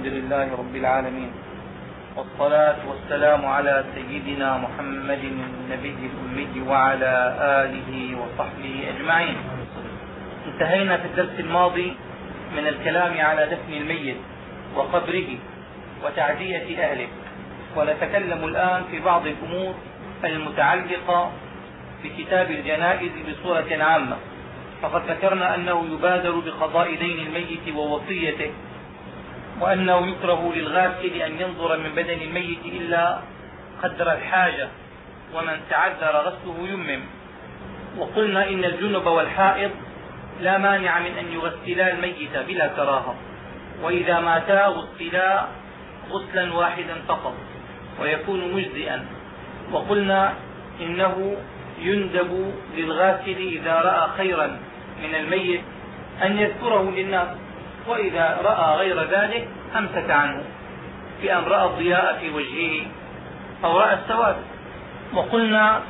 الحمد لله رب العالمين. والصلاة والسلام على سيدنا محمد النبي الأمي وعلى آله وصحبه أجمعين. انتهينا في الدرس الماضي من الكلام على دفن الميت وقبره وتعزية أهله. ونتكلم الآن في بعض الأمور المتعلقة بكتاب الجنائز بصورة عامة. فقد ذكرنا أنه يبادر بقضاء دين الميت ووصيته وأنه يكره للغاسل أن ينظر من بدن الميت إلا قدر الحاجة ومن تعذر غسله يمم. وقلنا إن الجنب والحائض لا مانع من أن يغسلا الميت بلا كراهة وإذا ماتا غسلا غسلا واحدا فقط ويكون مجزئا. وقلنا إنه يندب للغاسل إذا رأى خيرا من الميت أن يذكره للناس. وإذا رأى غير ذلك أمسك عنه بأن رأى الضياء في وجهه أو رأى السواد وقلنا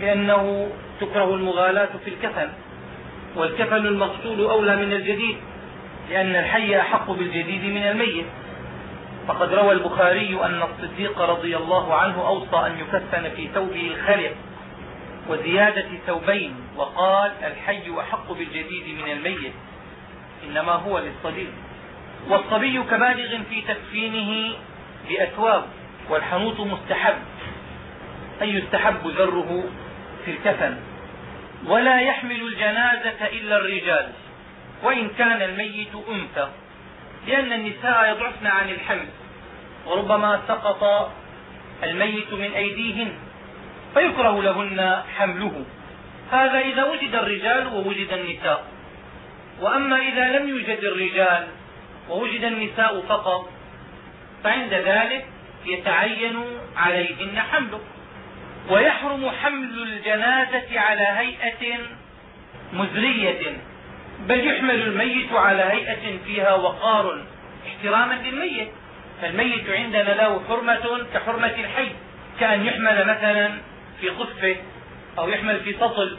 بأنه تكره المغالاة في الكفن والكفن المغسول أولى من الجديد لأن الحي أحق بالجديد من الميت. فقد روى البخاري أن الصديق رضي الله عنه أوصى أن يكفن في ثوبه الخلق وزيادة ثوبين وقال الحي أحق بالجديد من الميت. إنما هو للصبي. والصبي كبالغ في تكفينه بأثواب والحنوط مستحب. أي يستحب ذره في الكفن. ولا يحمل الجنازة إلا الرجال. وإن كان الميت أنثى. لأن النساء يضعفن عن الحمل. وربما سقط الميت من أيديهن. فيكره لهن حمله. هذا إذا وجد الرجال ووجد النساء. وأما إذا لم يوجد الرجال ووجد النساء فقط فعند ذلك يتعين عليهن حمله. ويحرم حمل الجنازة على هيئة مزرية بل يحمل الميت على هيئة فيها وقار احتراما للميت. فالميت عندنا له حرمة كحرمة الحي كأن يحمل مثلا في قفه أو يحمل في سطل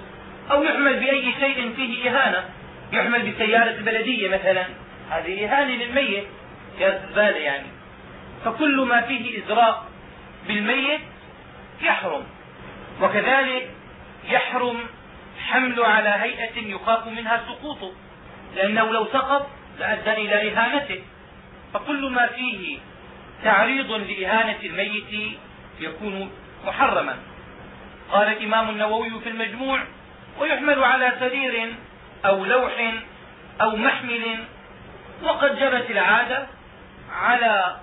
أو يحمل بأي شيء فيه إهانة. يحمل بسيارة البلدية مثلا. هذه إهانة للميت. يا زبالة يعني. فكل ما فيه إزراء بالميت يحرم. وكذلك يحرم حمل على هيئة يخاف منها سقوطه لأنه لو سقط لأدى إلى إهانته. فكل ما فيه تعريض لإهانة الميت يكون محرما. قال الإمام النووي في المجموع ويحمل على سرير أو لوح أو محمل وقد جرت العادة على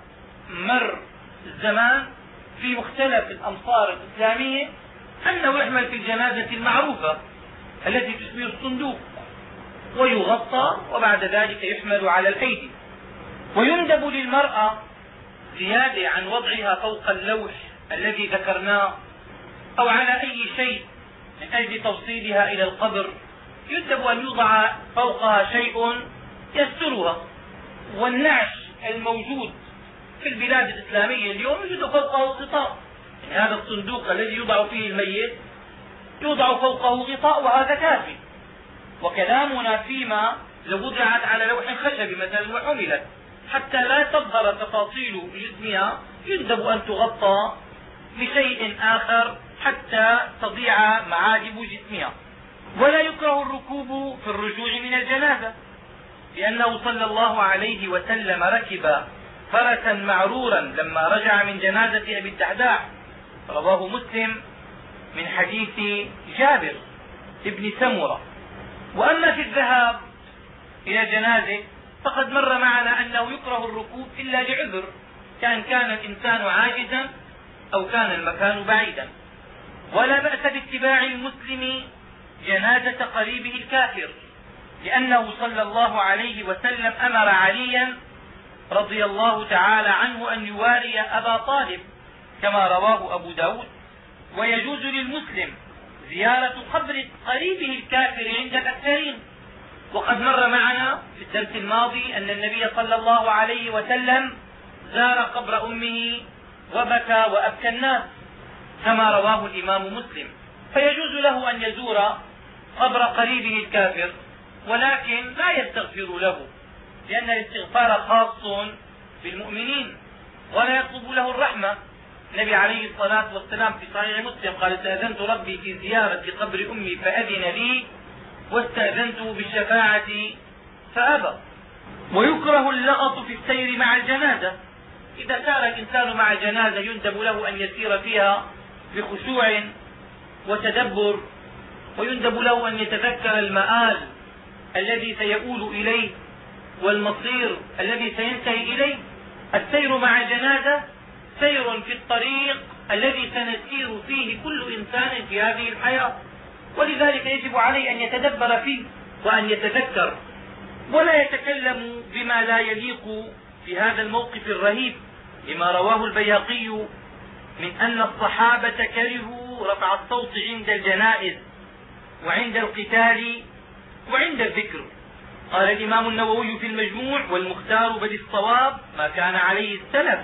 مر الزمان في مختلف الأمصار الإسلامية أنه يحمل في الجنازة المعروفة التي تشبه الصندوق ويغطى وبعد ذلك يحمل على الأيدي ويندب للمرأة زيادة عن وضعها فوق اللوح الذي ذكرناه أو على أي شيء من أجل توصيلها إلى القبر. يندب أن يوضع فوقها شيء يسترها. والنعش الموجود في البلاد الإسلامية اليوم يوجد فوقه غطاء. هذا الصندوق الذي يوضع فيه الميت يوضع فوقه غطاء وهذا كافي. وكلامنا فيما لو وضعت على لوح خشبي مثلا وحملت. حتى لا تظهر تفاصيل جسمها يندب أن تغطى بشيء آخر حتى تضيع معاجب جسمها. ولا يكره الركوب في الرجوع من الجنازة لأنه صلى الله عليه وسلم ركب فرسا معرورا لما رجع من جنازة أبي الدحداح رواه مسلم من حديث جابر بن سمرة. وأما في الذهاب إلى جنازه فقد مر معنا أنه يكره الركوب إلا لعذر كان كان الإنسان عاجزا أو كان المكان بعيدا. ولا بأس باتباع المسلم جنازة قريبه الكافر لأنه صلى الله عليه وسلم أمر عليا رضي الله تعالى عنه أن يواري أبا طالب كما رواه أبو ب داود. ويجوز للمسلم زيارة قبر قريبه الكافر عند الأكثرين. وقد مر معنا في الدرس الماضي أن النبي صلى الله عليه وسلم زار قبر أمه وبكى وأبكى الناس كما رواه الإمام مسلم. فيجوز له أن يزور قبر قريبه الكافر ولكن لا يستغفر له لأن الاستغفار خاص بالمؤمنين ولا يطلب له الرحمة. النبي عليه الصلاة والسلام في صحيح مسلم قال استأذنت ربي في زيارة قبر أمي فأذن لي واستأذنته بالشفاعة فأبى. ويكره اللغط في السير مع الجنازة. إذا سار الإنسان مع الجنازة يندب له أن يسير فيها بخشوع وتدبر. ويندب له أن يتذكر المآل الذي سيؤول إليه والمصير الذي سينتهي إليه. السير مع الجنازة سير في الطريق الذي سنسير فيه كل إنسان في هذه الحياة. ولذلك يجب عليه أن يتدبر فيه وأن يتذكر. ولا يتكلم بما لا يليق في هذا الموقف الرهيب لما رواه البيهقي من أن الصحابة كرهوا رفع الصوت عند الجنائز. وعند القتال وعند الذكر. قال الإمام النووي في المجموع والمختار بل الصواب ما كان عليه السلف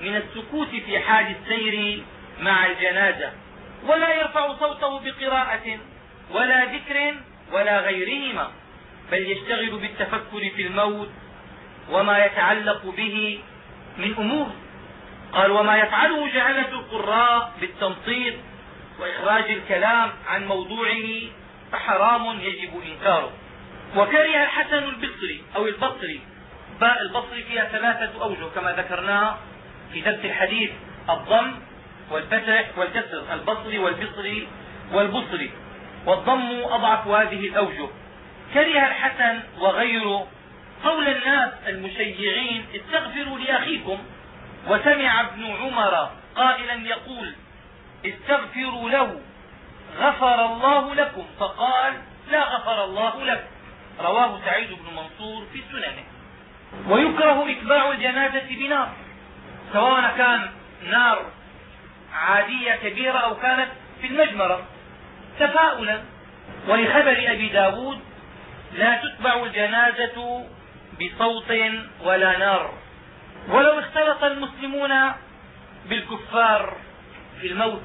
من السكوت في حال السير مع الجنازة ولا يرفع صوته بقراءة ولا ذكر ولا غيرهما بل يشتغل بالتفكر في الموت وما يتعلق به من أمور. قال وما يفعله جهلة القراء بالتمطيط وإخراج الكلام عن موضوعه فحرام يجب إنكاره. وكره الحسن البصري أو البصري. باء البصري فيها ثلاثة أوجه كما ذكرنا في درس الحديث الضم والفتح والكسر البصري والبصري والبصري. والضم أضعف هذه الأوجه. كره الحسن وغيره. قول الناس المشيعين استغفروا لأخيكم وسمع ابن عمر قائلا يقول استغفروا له غفر الله لكم فقال لا غفر الله لك. رواه سعيد بن منصور في سننه. ويكره إتباع الجنازة بنار سواء كان نار عادية كبيرة أو كانت في المجمرة. تفاؤلا ولخبر أبي ب داود لا تتبع الجنازة بصوت ولا نار ولو اختلط المسلمون بالكفار في الموت.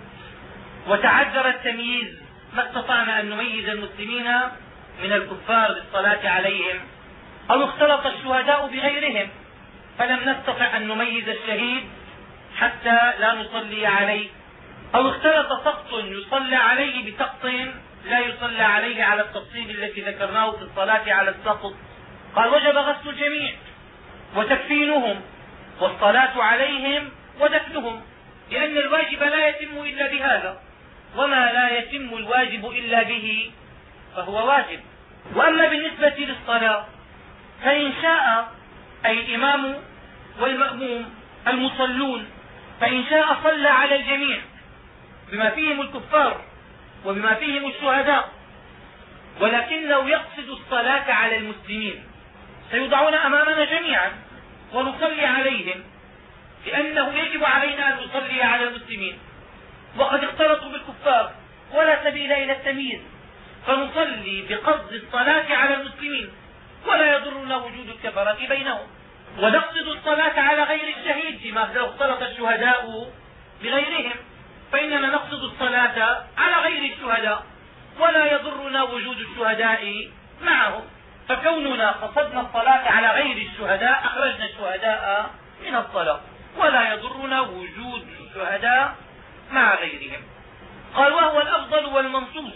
وتعذر التمييز ما استطعنا أن نميز المسلمين من الكفار بالصلاة عليهم أو اختلط الشهداء بغيرهم فلم نستطع أن نميز الشهيد حتى لا نصلي عليه. أو اختلط سقط يصلى عليه بسقط لا يصلى عليه على التفصيل الذي ذكرناه في الصلاة على السقط. قال وجب غسل الجميع وتكفينهم والصلاة عليهم ودفنهم لأن الواجب لا يتم إلا بهذا. وما لا يتم الواجب إلا به فهو واجب. وأما بالنسبة للصلاة فإن شاء أي الإمام والمأموم المصلون فإن شاء صلى على الجميع بما فيهم الكفار وبما فيهم الشهداء. ولكنه يقصد الصلاة على المسلمين سيوضعون أمامنا جميعا ونصلي عليهم لأنه يجب علينا أن نصلي على المسلمين. وقد اختلطوا بالكفار ولا سبيل إلى التمييز. فنصلي بقصد الصلاة على المسلمين ولا يضرنا وجود الكفرة بينهم. ونقصد الصلاة على غير الشهيد فيما لو اختلط الشهداء بغيرهم. فإننا نقصد الصلاة على غير الشهداء ولا يضرنا وجود الشهداء معهم. فكوننا قصدنا الصلاة على غير الشهداء أخرجنا الشهداء من الصلاة ولا يضرنا وجود الشهداء مع غيرهم. قال وهو الأفضل والمنصوص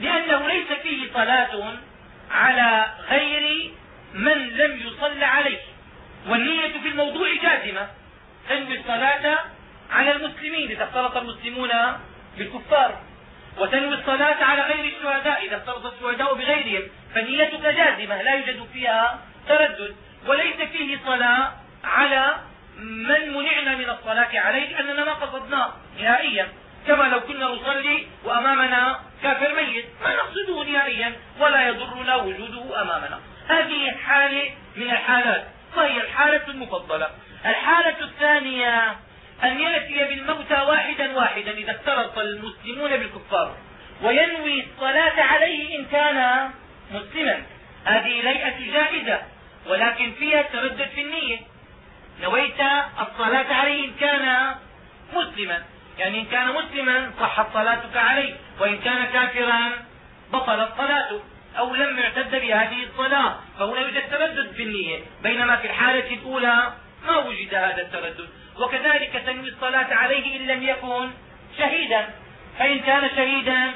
لأنه ليس فيه صلاة على غير من لم يصل عليه. والنية في الموضوع جازمة تنوي الصلاة على المسلمين إذا اختلط المسلمون بالكفار وتنوي الصلاة على غير الشهداء إذا اختلط الشهداء بغيرهم فنيتك جازمة لا يوجد فيها تردد وليس فيه صلاة على من منعنا من الصلاة عليه لأننا ما قصدناه نهائيا كما لو كنا نصلي وأمامنا كافر ميت. ما نقصده نهائيا ولا يضرنا وجوده أمامنا. هذه حالة من الحالات وهي الحالة المفضلة. الحالة الثانية أن يأتي بالموتى واحدا واحدا إذا افترق المسلمون بالكفار وينوي الصلاة عليه إن كان مسلما. هذه ليئة جائزة ولكن فيها تردد في النية. نويت الصلاة عليه إن كان مسلما. يعني إن كان مسلما صحت صلاتك عليه وإن كان كافرا بطلت صلاته أو لم يعتد بهذه الصلاة فهنا يوجد تردد في النية. بينما في الحالة الأولى ما وجد هذا التردد. وكذلك تنوي الصلاة عليه إن لم يكن شهيدا. فإن كان شهيدا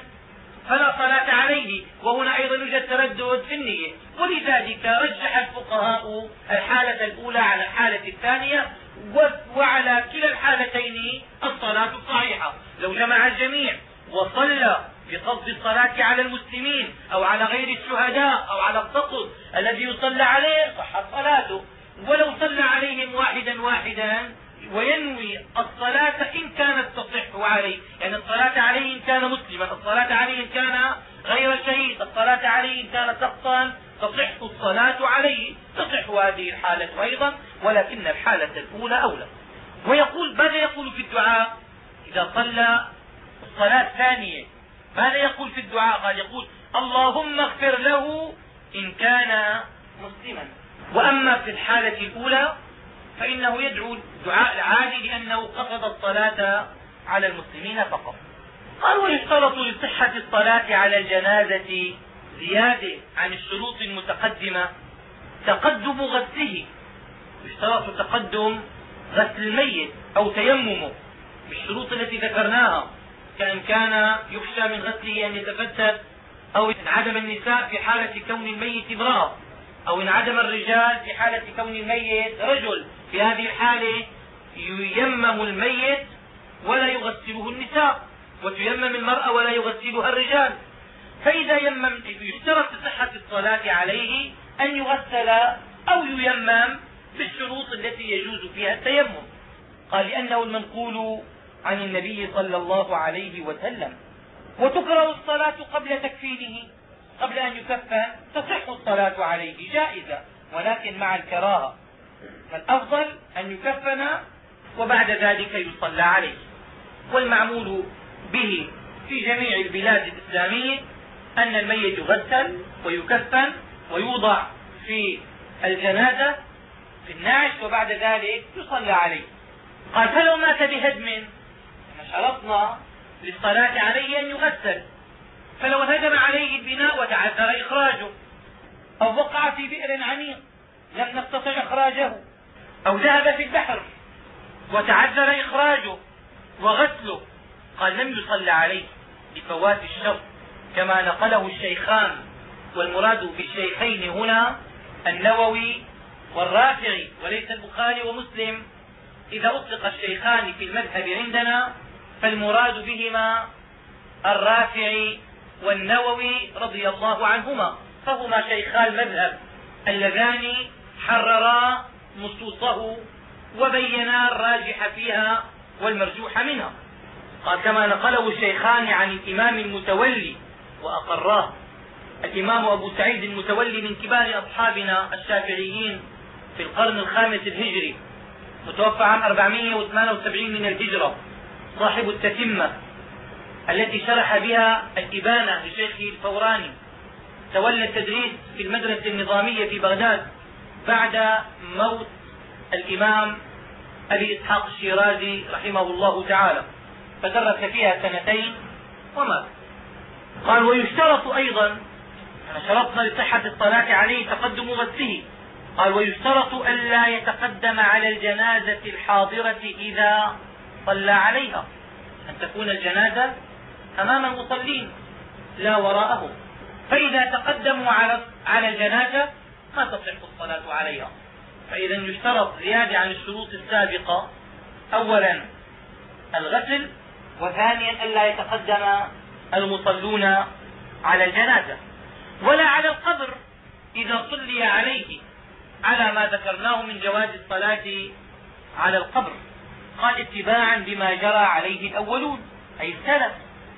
فلا صلاة عليه وهنا أيضا يوجد تردد في النية. ولذلك رجح الفقهاء الحالة الأولى على الحالة الثانية وعلى كلا الحالتين الصلاة الصحيحة. لو جمع الجميع وصلى بقصد الصلاة على المسلمين أو على غير الشهداء أو على التقصد الذي يصلى عليه صحت صلاته. ولو صلى عليهم واحدا واحدا وينوي الصلاة إن كانت تصح عليه. يعني الصلاة عليه إن كان مسلما الصلاة عليه إن كان غير شهيد الصلاة عليه إن كان سقطا تصح الصلاة عليه. تصح هذه الحالة أيضا ولكن الحالة الأولى أولى. ويقول ماذا يقول في الدعاء؟ إذا صلى الصلاة الثانية ماذا يقول في الدعاء؟ قال يقول اللهم اغفر له إن كان مسلما. وأما في الحالة الأولى فإنه يدعو الدعاء العادي لأنه قصد الصلاة على المسلمين فقط. قال ويشترط لصحة الصلاة على الجنازة زيادة عن الشروط المتقدمة تقدم غسله. يشترط تقدم غسل الميت أو تيممه بالشروط التي ذكرناها. كأن كان يخشى من غسله أن يتفتت أو انعدم النساء في حالة كون الميت امرأة أو انعدم الرجال في حالة كون الميت رجل. في هذه الحالة ييمم الميت ولا يغسله النساء وتيمم المرأة ولا يغسلها الرجال. فإذا يمم يشترط صحة الصلاة عليه أن يغسل أو ييمم بالشروط التي يجوز فيها التيمم. قال لأنه المنقول عن النبي صلى الله عليه وسلم. وتكره الصلاة قبل تكفينه قبل أن يكفن تصح الصلاة عليه جائزة ولكن مع الكراهة. فالأفضل أن يكفن وبعد ذلك يصلى عليه. والمعمول به في جميع البلاد الإسلامية أن الميت يغسل ويكفن ويوضع في الجنازة في النعش وبعد ذلك يصلى عليه. قال فلو مات بهدم شرطنا للصلاة عليه أن يغسل. فلو هدم عليه البناء وتعذر إخراجه أو وقع في بئر عميق لم نستطع إخراجه. أو ذهب في البحر وتعذر إخراجه وغسله قال لم يصلى عليه لفوات الشرط كما نقله الشيخان والمراد بالشيخين هنا النووي والرافعي وليس البخاري ومسلم. إذا أطلق الشيخان في المذهب عندنا فالمراد بهما الرافعي والنووي رضي الله عنهما فهما شيخا المذهب اللذان حررا نصوصه وبينا الراجح فيها والمرجوح منها. قال كما نقله الشيخان عن الإمام المتولي وأقراه. الإمام أبو سعيد المتولي من كبار أصحابنا الشافعيين في القرن الخامس الهجري متوفى عام 478 من الهجرة صاحب التتمة التي شرح بها الإبانة لشيخه الفوراني. تولى التدريس في المدرسة النظامية في بغداد. بعد موت الإمام أبي إسحاق الشيرازي رحمه الله تعالى. فدرس فيها سنتين ومات. قال ويشترط أيضا شرطنا لصحة الصلاة عليه تقدم غسله. قال ويشترط ألا يتقدم على الجنازة الحاضرة إذا صلى عليها. أن تكون الجنازة أمام المصلين لا وراءهم. فإذا تقدموا على على الجنازة ما تصح الصلاة عليها. فإذا يشترط زيادة عن الشروط السابقة. أولا الغسل وثانيا ألا يتقدم المصلون على الجنازة. ولا على القبر إذا صلي عليه على ما ذكرناه من جواز الصلاة على القبر. قال اتباعا بما جرى عليه الأولون أي السلف.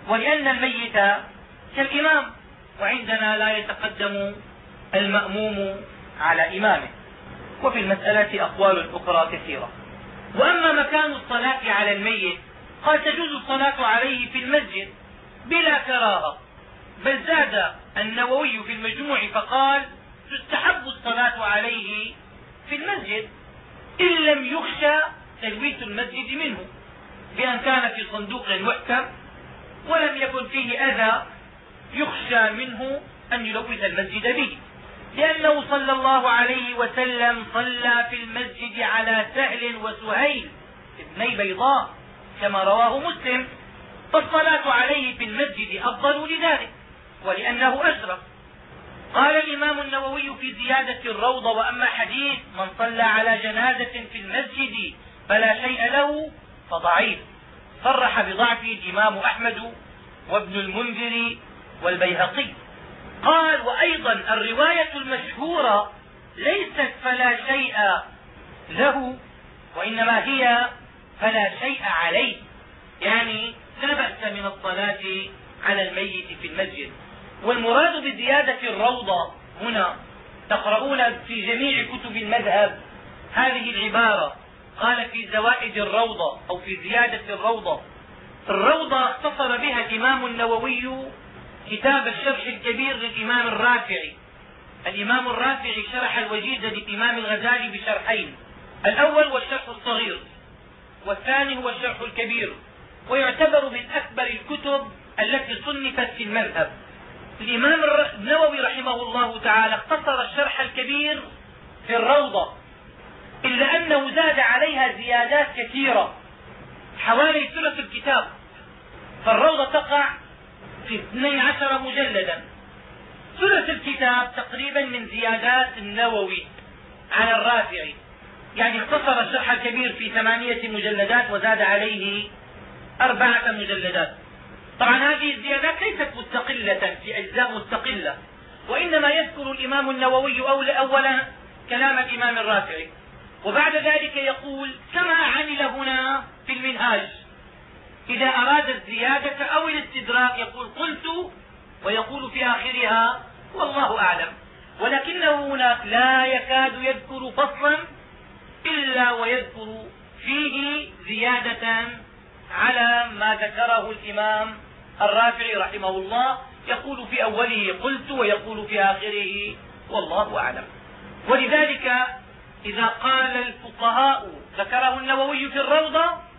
ولأن الميت كالإمام وعندنا لا يتقدم المأموم على إمامه. وفي المسألة أقوال أخرى كثيرة. وأما مكان الصلاة على الميت قال تجوز الصلاة عليه في المسجد بلا كراهة. بل زاد النووي في المجموع فقال تستحب الصلاة عليه في المسجد إن لم يخشى تلويث المسجد منه بأن كان في صندوق محكم ولم يكن فيه أذى يخشى منه أن يلوث المسجد به. لأنه صلى الله عليه وسلم صلى في المسجد على سهل وسهيل ابني بيضاء كما رواه مسلم فالصلاة عليه في المسجد أفضل لذلك ولأنه أشرف. قال الإمام النووي في زيادة الروضة وأما حديث من صلى على جنازة في المسجد فلا شيء له فضعيف. صرح بضعفه الإمام أحمد وابن المنذر والبيهقي. قال وأيضا الرواية المشهورة ليست فلا شيء له وإنما هي فلا شيء عليه. يعني لا بأس من الصلاة على الميت في المسجد. والمراد بزيادة الروضة هنا تقرؤون في جميع كتب المذهب هذه العبارة. قال في زوائد الروضة أو في زيادة الروضة. الروضة اختصر بها الإمام النووي كتاب الشرح الكبير للإمام الرافعي. الإمام الرافعي شرح الوجيز للإمام الغزالي بشرحين. الأول هو الشرح الصغير والثاني هو الشرح الكبير. ويعتبر من أكبر الكتب التي صنفت في المذهب. الإمام النووي رحمه الله تعالى اختصر الشرح الكبير في الروضة إلا أنه زاد عليها زيادات كثيرة حوالي ثلث الكتاب. فالروضة تقع في اثني عشر مجلدا. ثلث الكتاب تقريبا من زيادات النووي على الرافعي. يعني اختصر الشرح الكبير في ثمانية مجلدات وزاد عليه أربعة مجلدات. طبعا هذه الزيادات ليست مستقلة في أجزاء مستقلة وإنما يذكر الإمام النووي أولا كلام الإمام الرافعي. وبعد ذلك يقول كما عمل هنا في المنهاج إذا أراد الزيادة أو الاستدراك يقول قلت ويقول في آخرها والله أعلم. ولكنه هناك لا يكاد يذكر فصلا إلا ويذكر فيه زيادة على ما ذكره الإمام الرافعي رحمه الله. يقول في أوله قلت ويقول في آخره والله أعلم. ولذلك إذا قال الفقهاء ذكره النووي في الروضة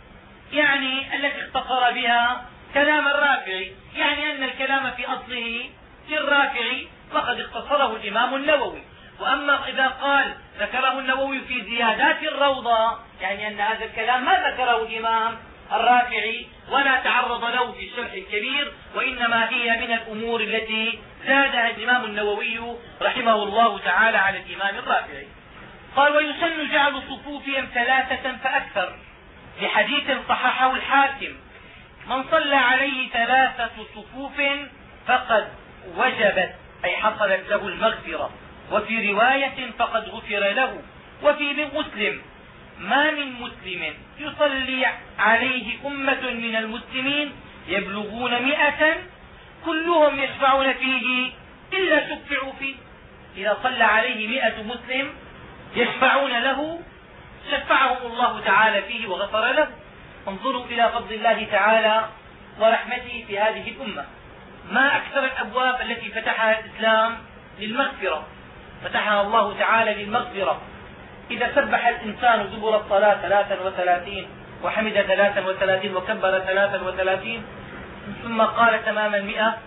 يعني التي اختصر بها كلام الرافعي يعني أن الكلام في أصله في الرافعي فقد اختصره الإمام النووي. وأما إذا قال ذكره النووي في زيادات الروضة يعني أن هذا الكلام ما ذكره الإمام الرافعي ولا تعرض له في الشرح الكبير وإنما هي من الأمور التي زادها الإمام النووي رحمه الله تعالى على الإمام الرافعي. قال ويسن جعل صفوفهم ثلاثة فأكثر. لحديث صححه الحاكم. من صلى عليه ثلاثة صفوف فقد وجبت أي حصلت له المغفرة. وفي رواية فقد غفر له. وفي مسلم ما من مسلم يصلي عليه أمة من المسلمين يبلغون م كلهم يشفعون فيه إلا شفعوا فيه. إذا صلى عليه م مسلم يشفعون له شفعهم الله تعالى فيه وغفر له. انظروا إلى فضل الله تعالى ورحمته في هذه الأمة. ما أكثر الأبواب التي فتحها الإسلام للمغفرة؟ فتحها الله تعالى للمغفرة. إذا سبح الإنسان دبر الصلاة ثلاثا وثلاثين وحمد ثلاثا وثلاثين وكبر ثلاثا وثلاثين ثم قال تمام المئة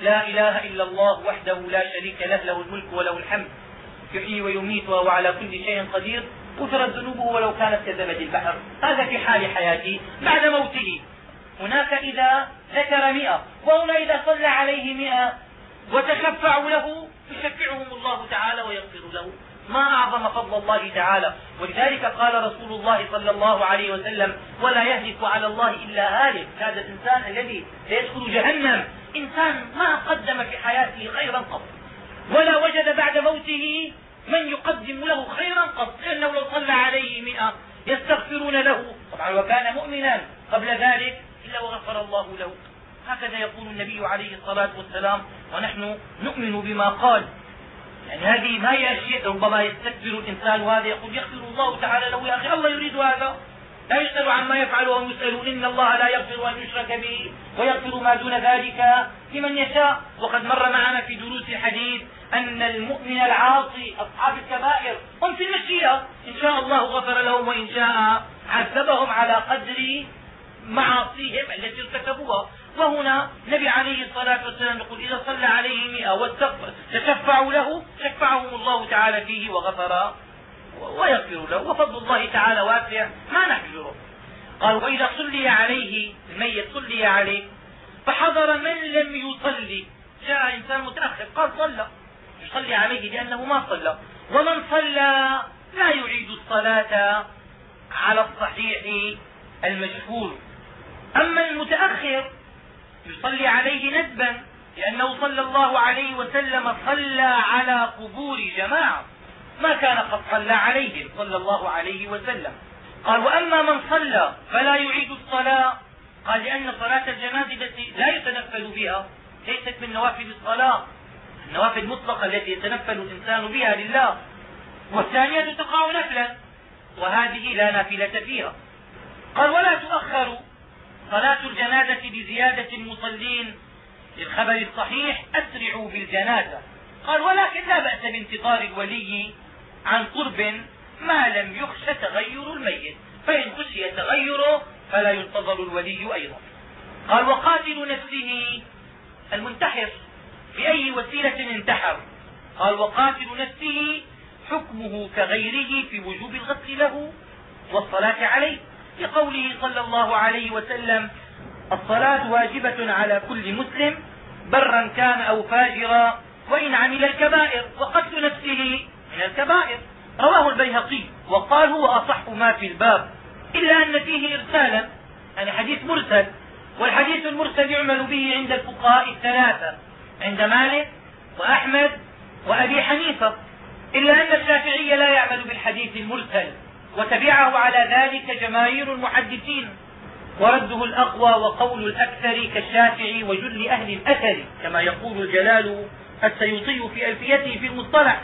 لا إله إلا الله وحده لا شريك له له الملك وله الحمد يحيي ويميت وهو على كل شيء قدير. غفرت ذنوبه ولو كانت كزبد البحر. هذا في حال حياته بعد موته. هناك إذا ذكر مئة وهنا إذا صلى عليه مئة وتشفعوا له يشفعهم الله تعالى ويغفر له. ما أعظم فضل الله تعالى. ولذلك قال رسول الله صلى الله عليه وسلم ولا يهلك على الله إلا هالك. هذا الإنسان الذي سيدخل جهنم. إنسان ما قدم في حياته خيرا قط. ولا وجد بعد موته من يقدم له خيرا قط لأنه لو صلى عليه مئة يستغفرون له. طبعا وكان مؤمنا قبل ذلك إلا وغفر الله له. هكذا يقول النبي عليه الصلاة والسلام ونحن نؤمن بما قال. يعني هذه ما هي اشياء ربما يستكبر الإنسان وهذا يقول يغفر الله تعالى له. يا أخي الله يريد هذا. لا يسأل عما يفعل وهم يسألون. إن الله لا يغفر أن يشرك به ويغفر ما دون ذلك لمن يشاء. وقد مر معنا في دروس الحديث أن المؤمن العاصي أصحاب الكبائر هم في المشيئة إن شاء الله غفر لهم وإن شاء عذبهم على قدر معاصيهم التي ارتكبوها. وهنا النبي عليه الصلاة والسلام يقول إذا صلى عليه مئة وتشفعوا له شفعهم الله تعالى فيه وغفر. ويغفر له وفضل الله تعالى واسع ما نحجره قال وإذا صلي عليه الميت صلي عليه فحضر من لم يصلي. جاء إنسان متأخر قال صلى. يصلي عليه لأنه ما صلى. ومن صلى لا يعيد الصلاة على الصحيح المشهور أما المتأخر يصلي عليه ندبا لأنه صلى الله عليه وسلم صلى على قبور جماعة. ما كان قد صلى عليهم صلى الله عليه وسلم. قال وأما من صلى فلا يعيد الصلاة. قال لأن صلاة الجنازة لا يتنفل بها ليست من نوافل الصلاة. النوافل المطلقة التي يتنفل الإنسان بها لله. والثانية تقع نفلا وهذه لا نافلة فيها. قال ولا تؤخر صلاة الجنازة بزيادة المصلين للخبر الصحيح أسرعوا بالجنازة. قال ولكن لا بأس بانتظار الولي عن قرب ما لم يخش تغير الميت فإن خشي تغيره فلا ينتظر الولي أيضا. قال وقاتل نفسه المنتحر بأي وسيلة انتحر. قال وقاتل نفسه حكمه كغيره في وجوب الغسل له والصلاة عليه. لقوله صلى الله عليه وسلم الصلاة واجبة على كل مسلم برا كان أو فاجرا وإن عمل الكبائر وقتل نفسه من الكبائر. رواه البيهقي وقال هو أصح ما في الباب إلا أن فيه إرسالا يعني حديث مرسل والحديث المرسل يعمل به عند الفقهاء الثلاثة عند مالك وأحمد وأبي حنيفة إلا أن الشافعي لا يعمل بالحديث المرسل وتبعه على ذلك جماهير المحدثين ورده الأقوى وقول الأكثر كالشافعي وجل أهل الأثر كما يقول الجلال السيوطي في ألفيته في المصطلح.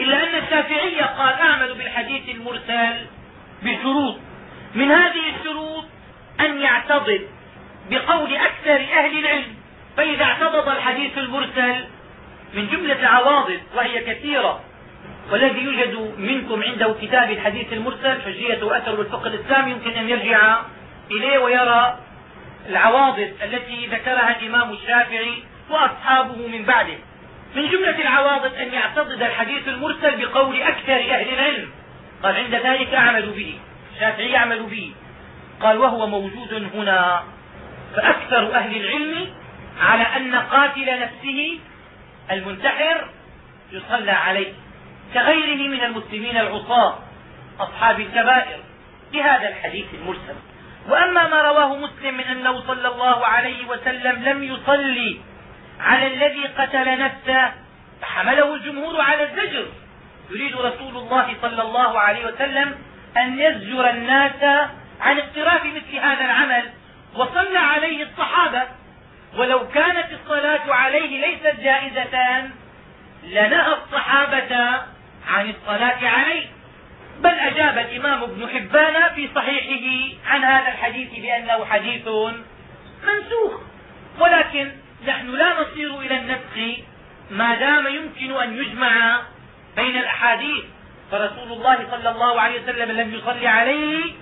إلا أن الشافعي قال أعمل بالحديث المرسل بشروط. من هذه الشروط أن يعتضد بقول أكثر أهل العلم. فإذا اعتضد الحديث المرسل من جملة عواضد وهي كثيرة والذي يوجد منكم عنده كتاب الحديث المرسل حجية وأثر الفقه الإسلامي يمكن أن يرجع إليه ويرى العواضد التي ذكرها الإمام الشافعي وأصحابه من بعده. من جملة العواضد أن يعتضد الحديث المرسل بقول أكثر أهل العلم. قال عند ذلك أعمل به. الشافعي يعمل به. قال وهو موجود هنا. فأكثر أهل العلم على أن قاتل نفسه المنتحر يصلى عليه. كغيره من المسلمين العصاة أصحاب الكبائر بهذا الحديث المرسل. وأما ما رواه مسلم من أنه صلى الله عليه وسلم لم يصلي على الذي قتل نفسه. فحمله الجمهور على الزجر. يريد رسول الله صلى الله عليه وسلم أن يزجر الناس عن اقتراف مثل هذا العمل. وصلى عليه الصحابة. ولو كانت الصلاة عليه ليست جائزة لنهى الصحابة عن الصلاة عليه. بل أجاب الإمام ابن حبان في صحيحه عن هذا الحديث بأنه حديث منسوخ. ولكن نحن لا نصير إلى النسخ ما دام يمكن أن يجمع بين الأحاديث. فرسول الله صلى الله عليه وسلم لم يصلي عليه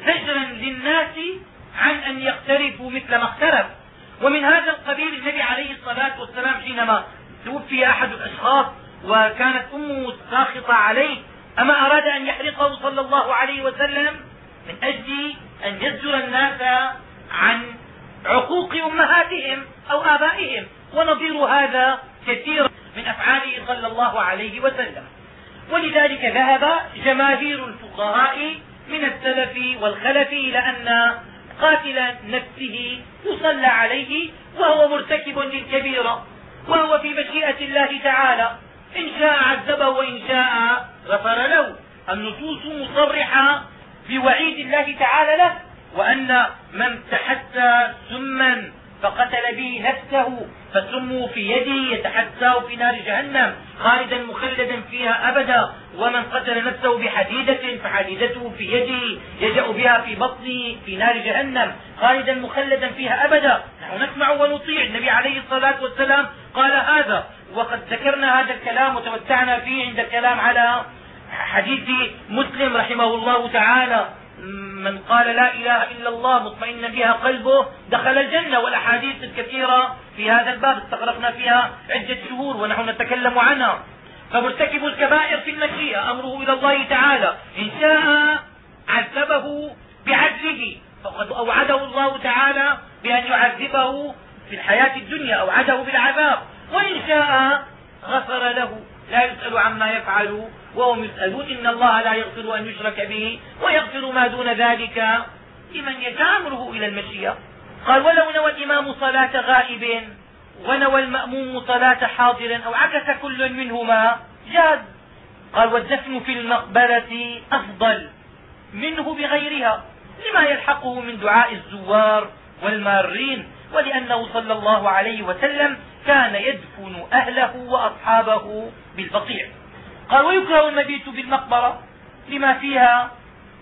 زجرا للناس عن أن يقترفوا مثل ما اقترف. ومن هذا القبيل النبي عليه الصلاة والسلام حينما توفي أحد الأشخاص وكانت أمه ساخطة عليه أما أراد أن يحرقه صلى الله عليه وسلم من أجل أن يزجر الناس عن عقوق أمهاتهم أو آبائهم. ونظير هذا كثير من أفعاله صلى الله عليه وسلم. ولذلك ذهب جماهير الفقهاء من السلف والخلف إلى أن قاتل نفسه يصلى عليه وهو مرتكب للكبيرة وهو في مشيئة الله تعالى. إن شاء عذبه وإن شاء غفر له. النصوص مصرحة بوعيد الله تعالى له. وأن من تحسى سما فقتل به نفسه فسمه في يده يتحساه في نار جهنم خالدا مخلدا فيها أبدا. ومن قتل نفسه بحديدة فحديدته في يده يجأ بها في بطنه في نار جهنم خالدا مخلدا فيها أبدا. نحن نسمع ونطيع. النبي عليه الصلاة والسلام قال هذا. وقد ذكرنا هذا الكلام وتوسعنا فيه عند الكلام على حديث مسلم رحمه الله تعالى. من قال لا إله إلا الله مطمئنا بها قلبه دخل الجنة والأحاديث الكثيرة في هذا الباب استغرقنا فيها عدة شهور ونحن نتكلم عنها. فمرتكب الكبائر في المشيئة أمره إلى الله تعالى. إن شاء عذبه بعدله. فقد أوعده الله تعالى بأن يعذبه في الحياة الدنيا أوعده بالعذاب. وإن شاء غفر له. لا يسأل عما يفعل وهم يسألون إن الله لا يغفر أن يشرك به ويغفر ما دون ذلك لمن يشاء أمره إلى المشيئة قال ولو نوى الإمام صلاة غائب ونوى المأموم صلاة حاضر أو عكس كل منهما جاز. قال والدفن في المقبرة أفضل منه بغيرها لما يلحقه من دعاء الزوار والمارين ولأنه صلى الله عليه وسلم كان يدفن أهله وأصحابه بالبقيع. قال ويكره المبيت بالمقبرة لما فيها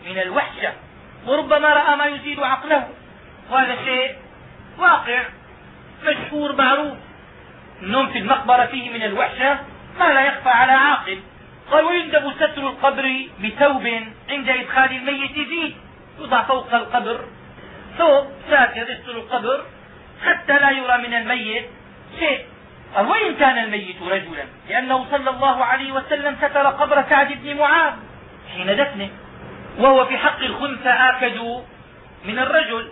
من الوحشة. وربما رأى ما يزيد عقله. وهذا شيء واقع مشهور معروف. النوم في المقبرة فيه من الوحشة ما لا يخفى على عاقل. قال ويندب ستر القبر بثوب عند إدخال الميت فيه. يوضع فوق القبر. ثوب ساتر يستر القبر. حتى لا يرى من الميت شيء. وإن كان الميت رجلا؟ لأنه صلى الله عليه وسلم ستر قبر سعد بن معاذ حين دفنه. وهو في حق الخنثى آكد من الرجل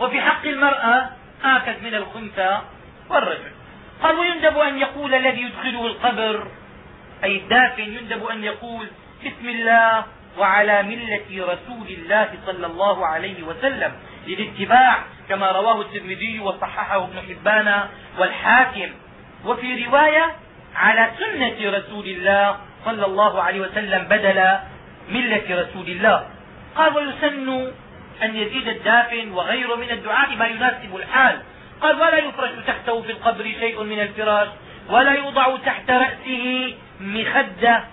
وفي حق المرأة آكد من الخنثى والرجل. قال ويندب أن يقول الذي يدخله القبر أي الدافن يندب أن يقول بسم الله وعلى ملة رسول الله صلى الله عليه وسلم للاتباع كما رواه الترمذي وصححه ابن حبان والحاكم. وفي رواية على سنة رسول الله صلى الله عليه وسلم بدل ملة رسول الله. قال ويسن أن يزيد الدافن وغيره من الدعاء ما يناسب الحال. قال ولا يفرش تحته في القبر شيء من الفراش ولا يوضع تحت رأسه مخدة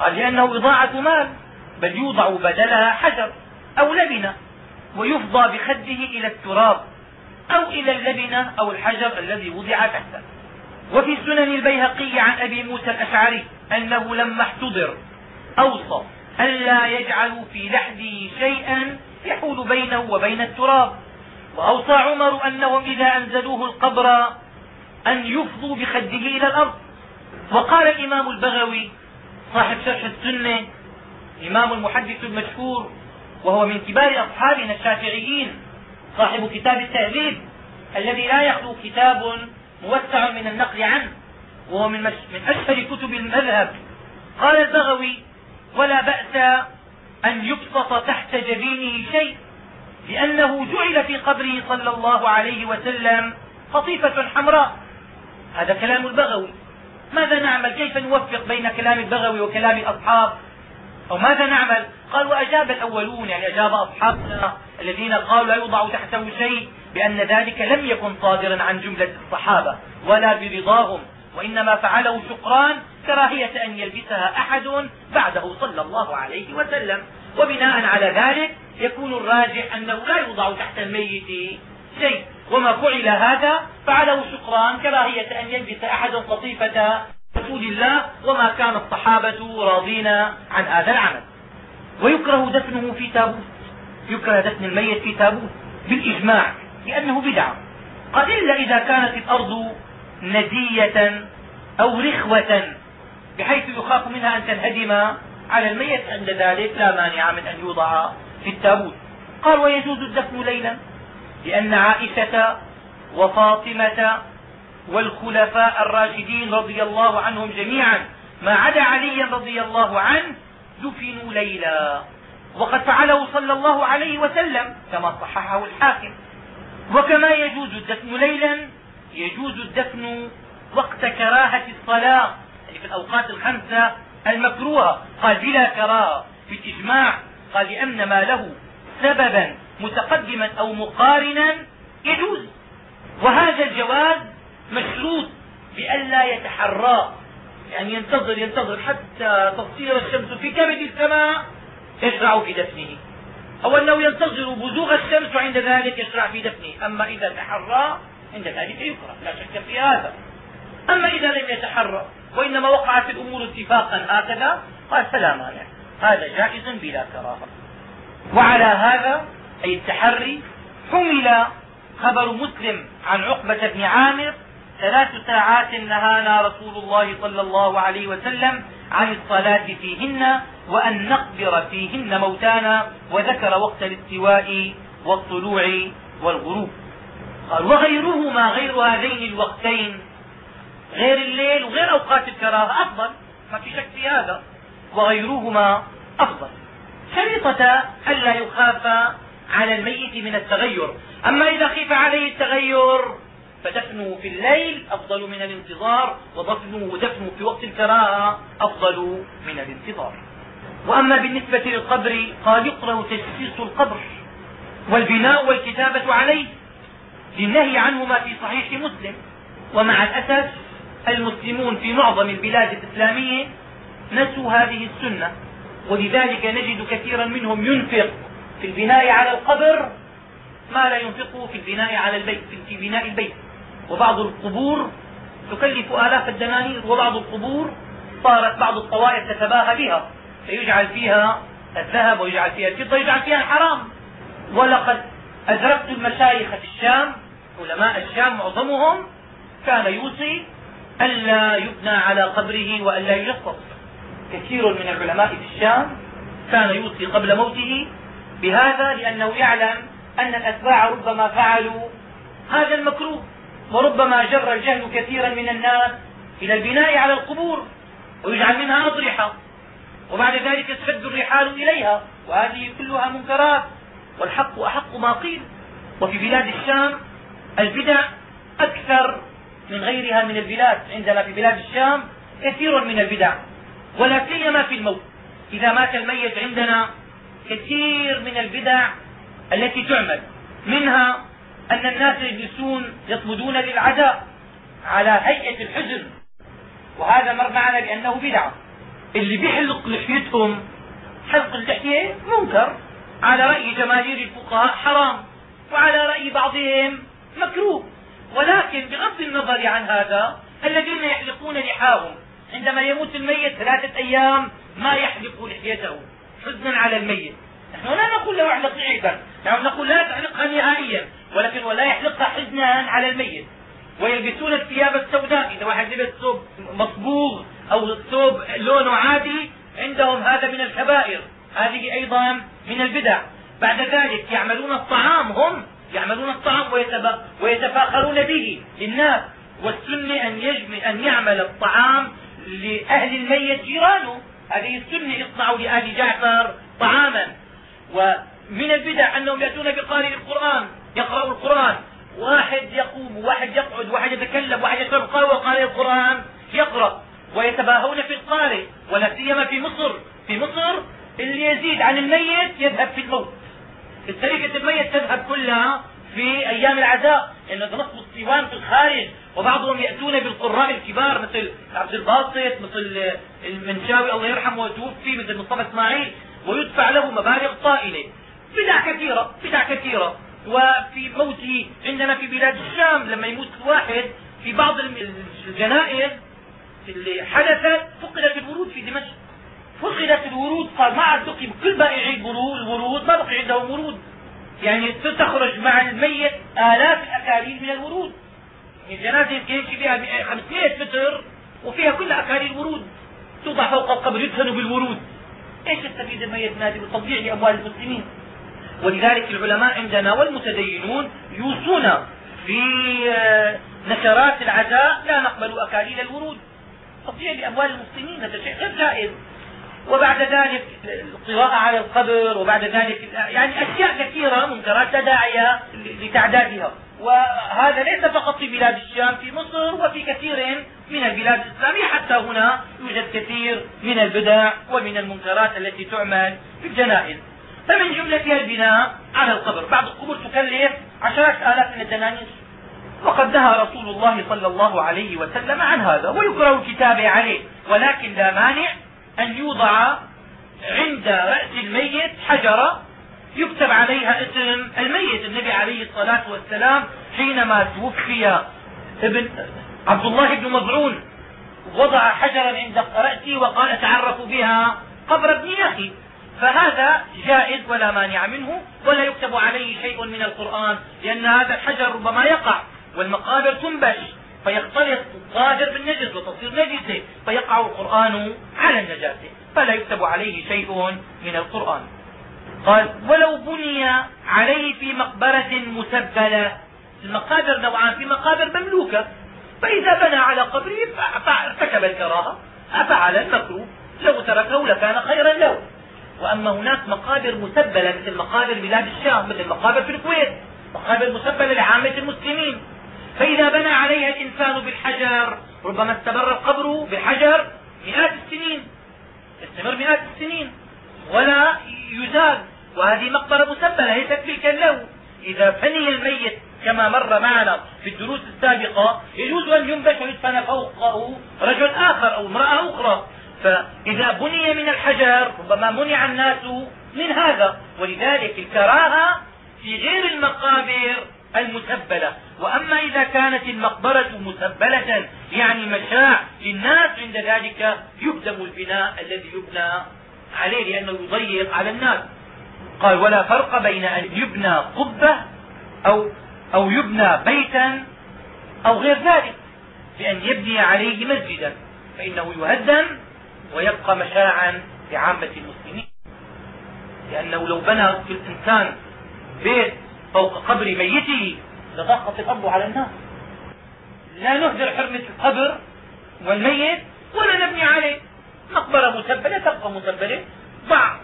قال لأنه إضاعة مال بل يوضع بدلها حجر أو لبنة ويفضى بخده إلى التراب أو إلى اللبنة أو الحجر الذي وضع تحته. وفي سنن البيهقي عن أبي موسى الأشعري أنه لما احتضر أوصى ألا يجعلوا في لحده شيئا يحول بينه وبين التراب. وأوصى عمر أنهم إذا أنزلوه القبر أن يفضوا بخده إلى الأرض. وقال الإمام البغوي صاحب شرح السنة إمام المحدث المشهور وهو من كبار أصحابنا الشافعيين صاحب كتاب التهذيب الذي لا يخلو كتاب موسع من النقل عنه وهو من, من أشهر كتب المذهب. قال البغوي ولا بأس أن يبسط تحت جبينه شيء لأنه جعل في قبره صلى الله عليه وسلم قطيفة حمراء. هذا كلام البغوي. ماذا نعمل؟ كيف نوفق بين كلام البغوي وكلام الأصحاب؟ أو ماذا نعمل؟ قال وأجاب الأولون يعني أجاب أصحابنا الذين قالوا لا يوضع تحته شيء بأن ذلك لم يكن صادرا عن جملة الصحابة ولا برضاهم وإنما فعله شكران كراهية أن يلبسها أحد بعده صلى الله عليه وسلم. وبناء على ذلك يكون الراجح أنه لا يوضع تحت الميت شيء. وما فعل هذا فعله شكران كراهية أن يلبس أحد قطيفة رسول الله وما كان الصحابة راضين عن هذا العمل. ويكره دفنه في تابوت يكره دفن الميت في تابوت بالإجماع لأنه بدعة. قال إلا إذا كانت الأرض ندية أو رخوة بحيث يخاف منها أن تنهدم على الميت عند ذلك لا مانع من أن يوضع في التابوت. قال ويجوز الدفن ليلا؟ لأن عائشة وفاطمة والخلفاء الراشدين رضي الله عنهم جميعا ما عدا علي رضي الله عنه دفنوا ليلا. وقد فعله صلى الله عليه وسلم كما صححه الحاكم. وكما يجوز الدفن ليلا يجوز الدفن وقت كراهة الصلاة يعني في الأوقات الخمسة المكروهة. قال بلا كراهة في الإجماع. قال لأن ما له سببا. متقدما أو مقارنا يجوز. وهذا الجواز مشروط بألا يتحرى يعني ينتظر ينتظر حتى تصير الشمس في كبد السماء يشرع في دفنه. أو أنه ينتظر بزوغ الشمس وعند ذلك يشرع في دفنه. أما إذا تحرى عند ذلك يكره لا شك في هذا. أما إذا لم يتحرى وإنما وقعت الأمور اتفاقا هكذا قال فلا مانع هذا جائز بلا كراهة. وعلى هذا أي التحري حمل خبر مسلم عن عقبة بن عامر ثلاث ساعات نهانا رسول الله صلى الله عليه وسلم عن الصلاة فيهن وأن نقبر فيهن موتانا وذكر وقت الاستواء والطلوع والغروب. قال وغيرهما غير هذين الوقتين غير الليل وغير أوقات الكراهة أفضل ما في شك في هذا وغيرهما أفضل. شريطة ألا يخاف على الميت من التغير. أما إذا خيف عليه التغير فدفنه في الليل أفضل من الانتظار ودفنه ودفنه في وقت الكراهة أفضل من الانتظار. وأما بالنسبة للقبر قال يقرأ تجسيس القبر والبناء والكتابة عليه للنهي عنهما في صحيح مسلم. ومع الأسف المسلمون في معظم البلاد الإسلامية نسوا هذه السنة ولذلك نجد كثيرا منهم ينفق في البناء على القبر ما لا ينفقه في البناء على البيت في بناء البيت. وبعض القبور تكلف آلاف الدنانير وبعض القبور صارت بعض الطوائف تتباهى بها. فيجعل فيها الذهب ويجعل فيها الفضة ويجعل فيها الحرام. ولقد أدركت المشايخ في الشام علماء الشام معظمهم كان يوصي ألا يبنى على قبره وألا يجصص كثير من العلماء في الشام كان يوصي قبل موته بهذا لأنه يعلم أن الأتباع ربما فعلوا هذا المكروه وربما جر الجهل كثيرا من الناس إلى البناء على القبور ويجعل منها أضرحة وبعد ذلك تشد الرحال إليها وهذه كلها منكرات والحق أحق ما قيل. وفي بلاد الشام البدع أكثر من غيرها من البلاد عندنا في بلاد الشام كثير من البدع ولا سيما في الموت. إذا مات الميت عندنا كثير من البدع التي تعمل منها أن الناس يجلسون يصمدون للعزاء على هيئة الحزن. وهذا مر معنا بأنه بدعة اللي بيحلق لحيتهم حلق اللحية منكر. على رأي جماهير الفقهاء حرام. وعلى رأي بعضهم مكروه. ولكن بغض النظر عن هذا الذين يحلقون لحاهم عندما يموت الميت ثلاثة أيام ما يحلق لحيته. حزنا على الميت. نحن لا نقول له احلق لحيتك نحن نقول لا تحلقها نهائيا. ولكن ولا يحلقها حزنا على الميت. ويلبسون الثياب السوداء. إذا واحد لبس ثوب مصبوغ أو ثوب لونه عادي عندهم هذا من الكبائر. هذه أيضا من البدع. بعد ذلك يعملون الطعام. هم يعملون الطعام ويتفاخرون به للناس. والسنة أن, يجمع أن يعمل الطعام لأهل الميت جيرانه. هذه السنة يصنعوا لآل جعفر طعاما. ومن البدع أنهم يأتون بقارئ القرآن يقرأ القرآن. واحد يقوم وواحد يقعد وواحد يتكلم وواحد يشرب قهوة قارئ القرآن يقرأ. ويتباهون في القارئ ولا سيما في مصر. في مصر اللي يزيد عن الميت يذهب في الموت. التركة الميت تذهب كلها في أيام العزاء. لأنه نصب الصيوان في الخارج وبعضهم يأتون بالقراء الكبار مثل عبد الباسط مثل المنشاوي الله يرحمه وتوفي مثل مصطفى إسماعيل ويدفع له مبالغ طائلة. بدع كثيرة بدع كثيرة. وفي موته عندنا في بلاد الشام لما يموت واحد في بعض الجنائز اللي حدثت فقدت الورود في دمشق. فقدت الورود قال ما عاد بقي كل بائعي الورود ما بقي عندهم ورود. يعني تخرج مع الميت آلاف الأكاليل من الورود. يعني الجنازة يمكن يمشي فيها 500 متر وفيها كل أكاليل ورود. توضع فوق القبر يدفن بالورود. إيش يستفيد الميت من هذه وتضييع لأموال المسلمين؟ ولذلك العلماء عندنا والمتدينون يوصون في آه، نشرات العزاء لا نقبل أكاليل الورود. تضييع لأموال المسلمين هذا شيء غير جائز. وبعد ذلك القراءة على القبر وبعد ذلك يعني أشياء كثيرة منكرات لا داعي لتعدادها. وهذا ليس فقط في بلاد الشام في مصر وفي كثير من البلاد الإسلامية حتى هنا يوجد كثير من البدع ومن المنكرات التي تعمل في الجنائز. فمن جملتها البناء على القبر بعض القبور تكلف عشرات آلاف من الدنانير. وقد نهى رسول الله صلى الله عليه وسلم عن هذا ويكره الكتابة عليه ولكن لا مانع أن يوضع عند رأس الميت حجرة يكتب عليها اسم الميت النبي عليه الصلاة والسلام حينما توفي ابن عبد الله بن مضعون. وضع حجرا عند رأسه وقال اتعرفوا بها قبر ابن أخي. فهذا جائز ولا مانع منه ولا يكتب عليه شيء من القرآن لأن هذا الحجر ربما يقع والمقابر تنبش. فيختلط الظاهر بالنجس وتصير نجسة فيقع القرآن على النجاسة. فلا يكتب عليه شيء من القرآن. قال ولو بني عليه في مقبرة مسبلة. المقابر نوعان في مقابر مملوكة. فإذا بنى على قبره فارتكب الكراهة. أفعل المكروه. لو تركه لكان خيرا له. وأما هناك مقابر مسبلة مثل مقابر بلاد الشام مثل مقابر في الكويت مقابر مسبلة لعامة المسلمين. فإذا بنى عليها الإنسان بالحجر ربما استمر القبر بالحجر مئات السنين. يستمر مئات السنين. ولا يزال وهذه مقبرة مسبلة ليست ملكا له إذا فني الميت كما مر معنا في الدروس السابقة يجوز أن ينبش ويدفن فوقه رجل آخر أو امرأة أخرى. فإذا بني من الحجر ربما منع الناس من هذا. ولذلك الكراهة في غير المقابر المسبلة. وأما إذا كانت المقبرة مسبلة يعني مشاع للناس عند ذلك يهدم البناء الذي يبنى عليه لأنه يضيق على الناس. قال ولا فرق بين أن يبنى قبة أو, أو يبنى بيتا أو غير ذلك بأن يبني عليه مسجدا فإنه يهدم ويبقى مشاعا لعامة المسلمين. لأنه لو بنى في الإنسان بيت فوق قبر ميته لضاقت الأرض على الناس. لا نهدر حرمة القبر والميت ولا نبني عليه. مقبرة مسبلة تبقى مسبلة. ضع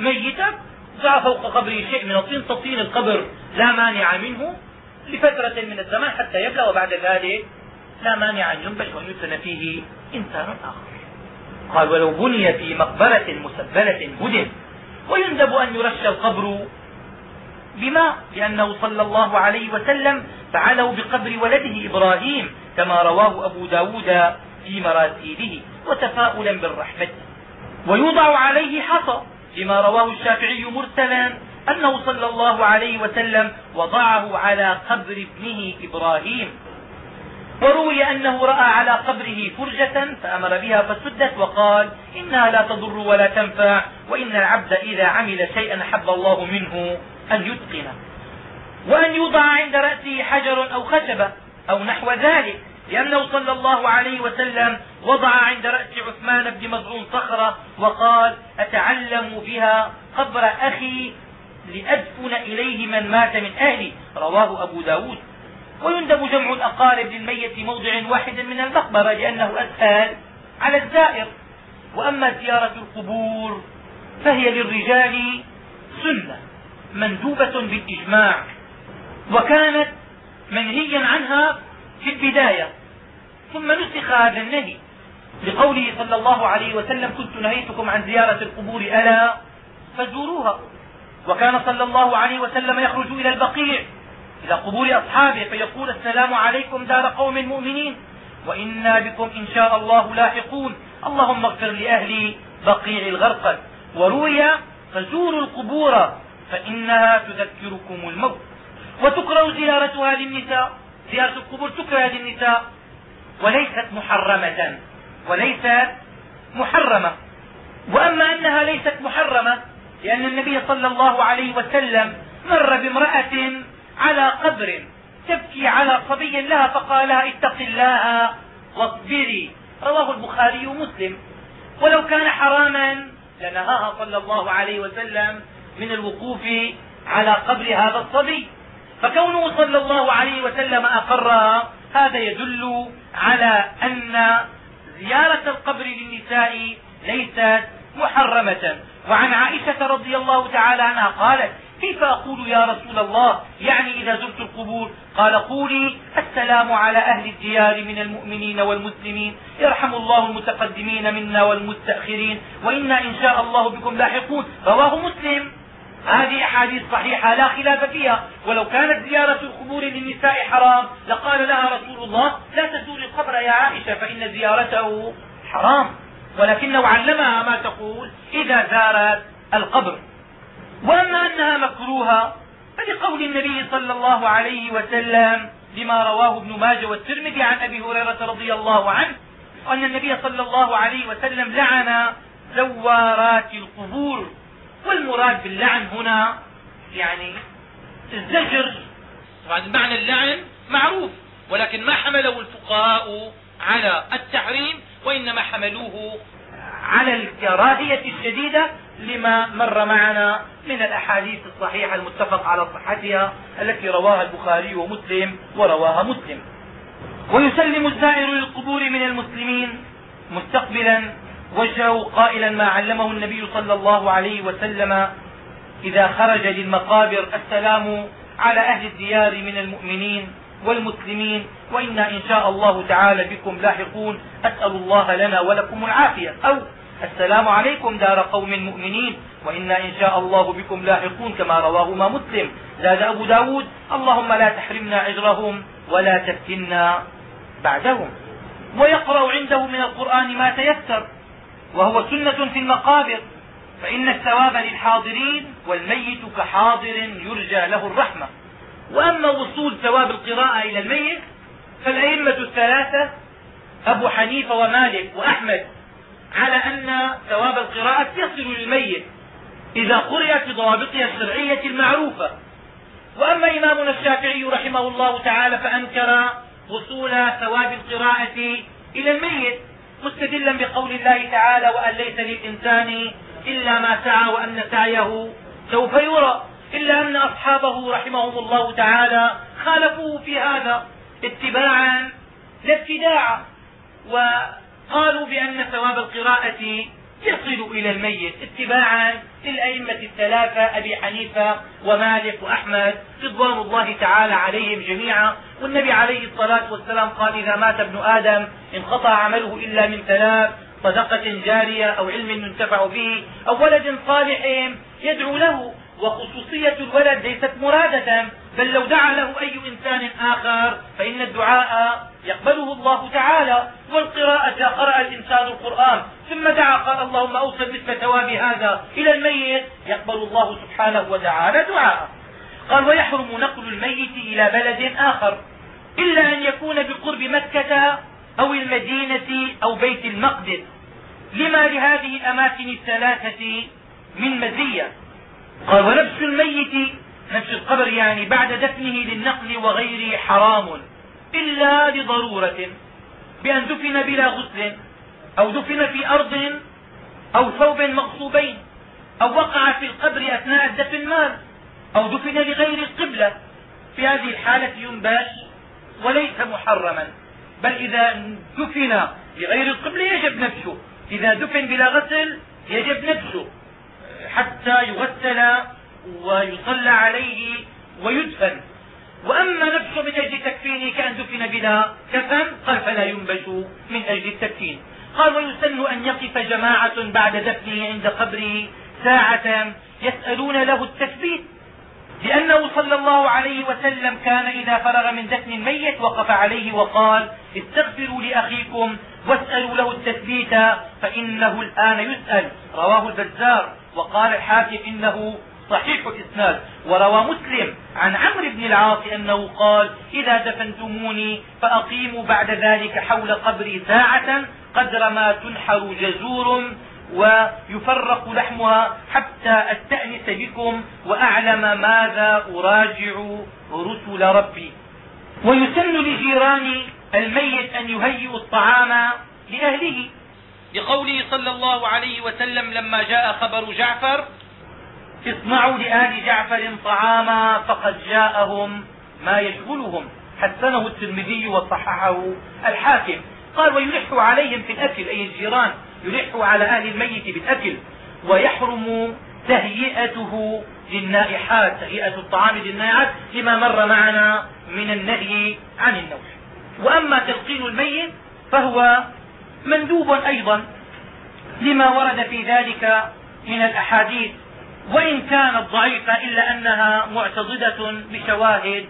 ميتك ضع فوق قبره شيء من الطين تطين القبر لا مانع منه لفترة من الزمان حتى يبلى وبعد ذلك لا مانع أن ينبش وأن يدفن فيه إنسان آخر. قال ولو بني في مقبرة مسبلة هدم ويندب أن يرش القبر بماء لأنه صلى الله عليه وسلم فعله بقبر ولده إبراهيم كما رواه أبو ب داود في مراسيله وتفاؤلا بالرحمة. ويوضع عليه حصى لما رواه الشافعي مرسلا أنه صلى الله عليه وسلم وضعه على قبر ابنه إبراهيم. وروي أنه رأى على قبره فرجة فأمر بها فسدت وقال إنها لا تضر ولا تنفع وإن العبد إذا عمل شيئا حب الله منه أن يتقنه. وأن يوضع عند رأسه حجر أو خشبة أو نحو ذلك. لأنه صلى الله عليه وسلم وضع عند رأس عثمان بن مظعون صخرة وقال أتعلم بها قبر أخي لأدفن إليه من مات من أهلي. رواه أبو ب داود. ويندب جمع الأقارب للميت في موضع واحد من المقبرة لأنه أسهل على الزائر. وأما زيارة القبور فهي للرجال سنة مندوبة بالإجماع. وكانت منهيا عنها في البداية ثم نسخ هذا النهي لقوله صلى الله عليه وسلم كنت نهيتكم عن زيارة القبور ألا فزوروها. وكان صلى الله عليه وسلم يخرج إلى البقيع إلى قبور أصحابه فيقول السلام عليكم دار قوم مؤمنين وإنا بكم إن شاء الله لاحقون. اللهم اغفر لأهل بقيع الغرقد وروي فزوروا القبور فإنها تذكركم الموت. وتكره زيارتها للنساء زيارة القبور تكره للنساء وليست محرمة وليست محرمة. وأما أنها ليست محرمة لأن النبي صلى الله عليه وسلم مر بامرأة على قبر تبكي على صبي لها فقال لها اتق الله واصبري. رواه البخاري ومسلم. ولو كان حراما لنهاها صلى الله عليه وسلم من الوقوف على قبر هذا الصبي. فكونه صلى الله عليه وسلم أقرها هذا يدل على أن زيارة القبر للنساء ليست محرمة. وعن عائشة رضي الله تعالى عنها قالت كيف أقول يا رسول الله؟ يعني إذا زرت القبور. قال قولي السلام على أهل الديار من المؤمنين والمسلمين. يرحم الله المتقدمين منا والمستأخرين. وإنا إن شاء الله بكم لاحقون. رواه مسلم. هذه أحاديث صحيحة لا خلاف فيها. ولو كانت زيارة القبور للنساء حرام لقال لها رسول الله لا تزوري القبر يا عائشة فإن زيارته حرام. ولكنه علمها ما تقول إذا زارت القبر. وأما أنها مكروهة فلقول النبي صلى الله عليه وسلم لما رواه ابن ماجه والترمذي عن أبي هريرة رضي الله عنه أن النبي صلى الله عليه وسلم لعن زوارات القبور. والمراد باللعن هنا يعني الزجر. طبعا معنى اللعن معروف ولكن ما حمله الفقهاء على التحريم وإنما حملوه على الكراهية الشديدة لما مر معنا من الأحاديث الصحيحة المتفق على صحتها التي رواها البخاري ومسلم ورواها مسلم. ويسلم الزائر للقبور من المسلمين مستقبلا وجهه قائلا ما علمه النبي صلى الله عليه وسلم إذا خرج للمقابر السلام على أهل الديار من المؤمنين والمسلمين وإنا إن شاء الله تعالى بكم لاحقون. أسأل الله لنا ولكم العافية. أو السلام عليكم دار قوم مؤمنين وإنا إن شاء الله بكم لاحقون كما رواهما مسلم. زاد أبو ب داود اللهم لا تحرمنا أجرهم ولا تفتنا بعدهم. ويقرأ عنده من القرآن ما تيسر. وهو سنة في المقابر. فإن الثواب للحاضرين والميت كحاضر يرجى له الرحمة. وأما وصول ثواب القراءة إلى الميت فالأئمة الثلاثة أبو حنيفة ومالك وأحمد على أن ثواب القراءة يصل للميت إذا قرأت بضوابطها الشرعية المعروفة. وأما إمامنا الشافعي رحمه الله تعالى فأنكر وصول ثواب القراءة إلى الميت. مستدلا بقول الله تعالى وأن ليس للإنسان إلا ما سعى وأن سعيه سوف يرى إلا أن أصحابه رحمهم الله تعالى خالفوه في هذا اتباعا لا ابتداعا وقالوا بأن ثواب القراءة يصل إلى الميت اتباعا للأئمة الثلاثة أبي حنيفة ومالك وأحمد رضوان الله تعالى عليهم جميعا والنبي عليه الصلاة والسلام قال إذا مات ابن آدم انقطع عمله إلا من ثلاث صدقة جارية أو علم ينتفع به أو ولد صالح يدعو له وخصوصية الولد ليست مرادة بل لو دعا له أي إنسان آخر فإن الدعاء يقبله الله تعالى والقراءة قرأ الإنسان القرآن ثم دعا قال اللهم أوصل مثل ثواب هذا إلى الميت يقبل الله سبحانه وتعالى دعاءه. قال ويحرم نقل الميت إلى بلد آخر. إلا أن يكون بقرب مكة أو المدينة أو بيت المقدس. لما لهذه الأماكن الثلاثة من مزية؟ قال ونفس الميت نفس القبر يعني بعد دفنه للنقل وغيره حرام إلا لضرورة بأن دفن بلا غسل أو دفن في أرض أو ثوب مغصوبين أو وقع في القبر أثناء الدفن مال أو دفن لغير القبلة. في هذه الحالة ينباش وليس محرما. بل إذا دفن لغير القبلة يجب نفسه. إذا دفن بلا غسل يجب نفسه. حتى يغسل ويصلى عليه ويدفن. وأما نفسه من أجل تكفينه كأن دفن بلا كفن قال فلا ينبش من أجل التكفين. قال ويسن أن يقف جماعة بعد دفنه عند قبره ساعة يسألون له التثبيت. لأنه صلى الله عليه وسلم كان إذا فرغ من دفن الميت وقف عليه وقال استغفروا لأخيكم واسألوا له التثبيت فإنه الآن يسأل. رواه البزار وقال الحاكم إنه صحيح الإسناد. وروى مسلم عن عمرو بن العاص أنه قال إذا دفنتموني فأقيموا بعد ذلك حول قبري ساعة قدر ما تنحر جزور ويفرق لحمها حتى أستأنس بكم وأعلم ماذا أراجع رسل ربي. ويسن لجيران الميت أن يهيئوا الطعام لأهله. لقوله صلى الله عليه وسلم لما جاء خبر جعفر اصنعوا لآل جعفر طعاما فقد جاءهم ما يشغلهم. حسنه الترمذي وصححه الحاكم. قال ويلح عليهم في الأكل أي الجيران يلح على أهل الميت بالأكل ويحرم تهيئته للنائحات تهيئة الطعام للنائحات لما مر معنا من النهي عن النوح. وأما تلقين الميت فهو مندوب أيضا لما ورد في ذلك من الأحاديث وإن كانت ضعيفة إلا أنها معتضدة بشواهد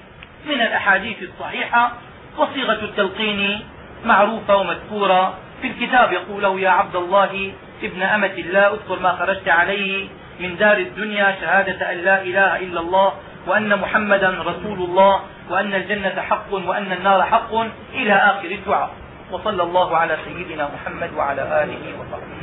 من الأحاديث الصحيحة وصيغة التلقين معروفة ومذكورة في الكتاب يقول يا عبد الله ابن أمة الله اذكر ما خرجت عليه من دار الدنيا شهادة أن لا إله إلا الله وأن محمدا رسول الله وأن الجنة حق وأن النار حق إلى آخر الدعاء. وصلى الله على سيدنا محمد وعلى آله وصحبه.